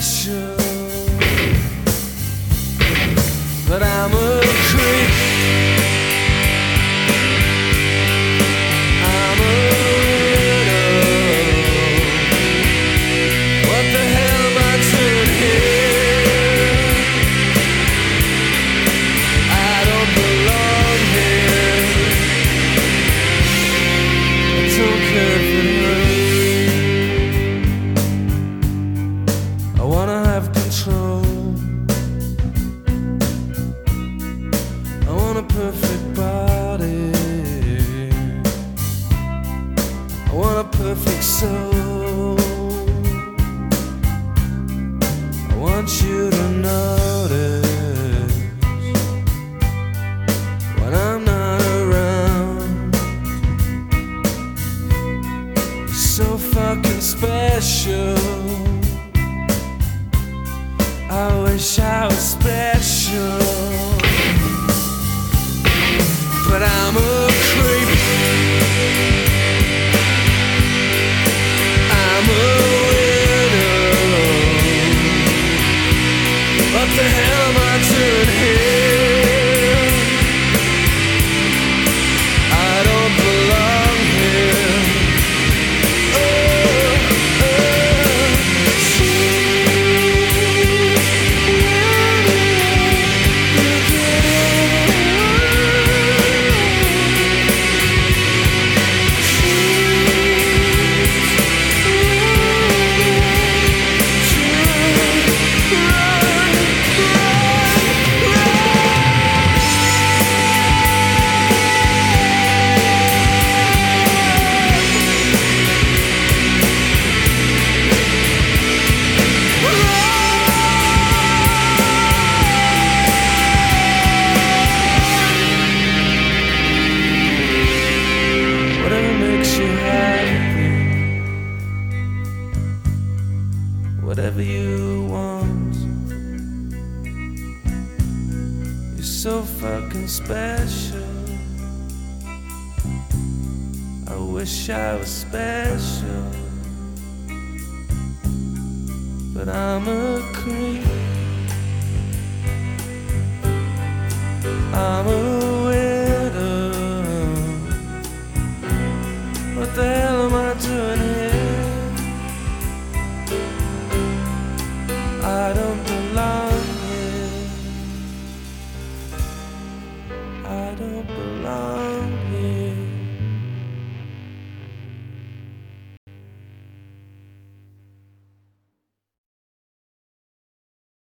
Special. But I'm a A perfect soul. I want you to notice when I'm not around. You're so fucking special. I wish I was am I doing whatever you want. You're so fucking special. I wish I was special, but I'm a creep. but they